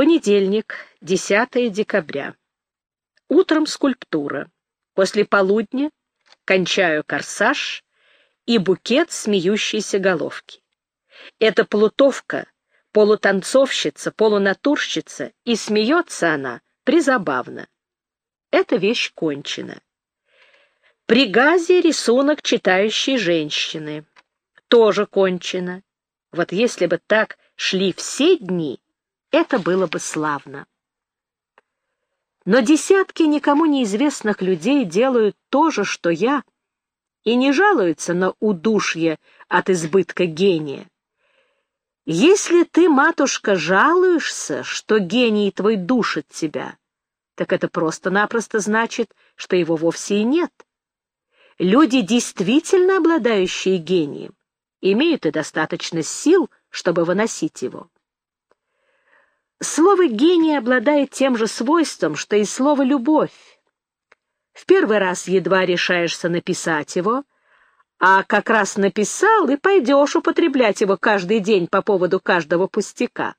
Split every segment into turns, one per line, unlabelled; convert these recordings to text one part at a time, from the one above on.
Понедельник, 10 декабря. Утром скульптура. После полудня кончаю корсаж и букет смеющейся головки. Это плутовка, полутанцовщица, полунатурщица, и смеется она призабавно. Эта вещь кончена. При газе рисунок читающей женщины. Тоже кончено. Вот если бы так шли все дни, это было бы славно. Но десятки никому неизвестных людей делают то же, что я, и не жалуются на удушье от избытка гения. Если ты, матушка, жалуешься, что гений твой душит тебя, так это просто-напросто значит, что его вовсе и нет. Люди, действительно обладающие гением, имеют и достаточно сил, чтобы выносить его. Слово «гений» обладает тем же свойством, что и слово «любовь». В первый раз едва решаешься написать его, а как раз написал, и пойдешь употреблять его каждый день по поводу каждого пустяка.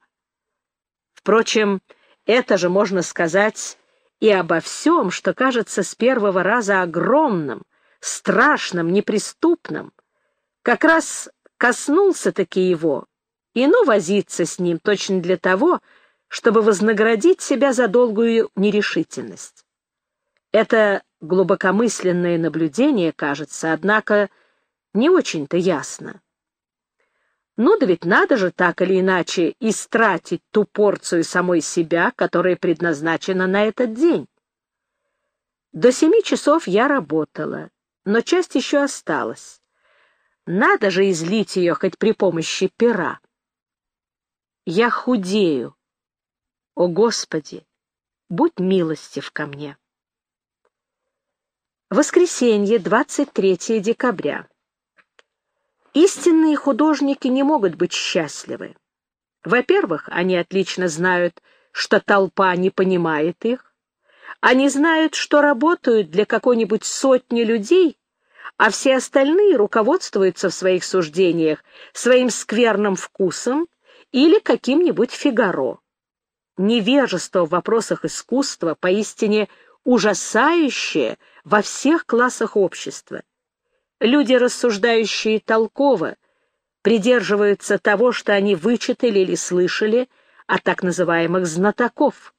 Впрочем, это же можно сказать и обо всем, что кажется с первого раза огромным, страшным, неприступным. Как раз коснулся-таки его, и ну возиться с ним точно для того, чтобы вознаградить себя за долгую нерешительность. Это глубокомысленное наблюдение, кажется, однако, не очень-то ясно. Ну да ведь надо же так или иначе истратить ту порцию самой себя, которая предназначена на этот день. До семи часов я работала, но часть еще осталась. Надо же излить ее хоть при помощи пера. Я худею. О, Господи, будь милостив ко мне. Воскресенье, 23 декабря. Истинные художники не могут быть счастливы. Во-первых, они отлично знают, что толпа не понимает их. Они знают, что работают для какой-нибудь сотни людей, а все остальные руководствуются в своих суждениях своим скверным вкусом или каким-нибудь фигаро. Невежество в вопросах искусства поистине ужасающее во всех классах общества. Люди, рассуждающие толково, придерживаются того, что они вычитали или слышали от так называемых знатоков.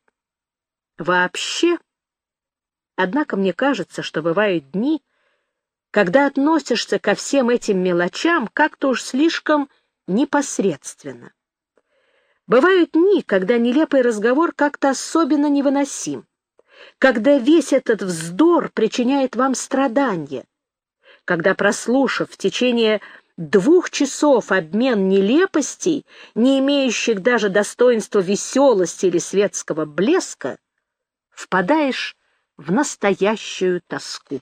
Вообще, однако мне кажется, что бывают дни, когда относишься ко всем этим мелочам как-то уж слишком непосредственно. Бывают дни, когда нелепый разговор как-то особенно невыносим, когда весь этот вздор причиняет вам страдания, когда, прослушав в течение двух часов обмен нелепостей, не имеющих даже достоинства веселости или светского блеска, впадаешь в настоящую тоску.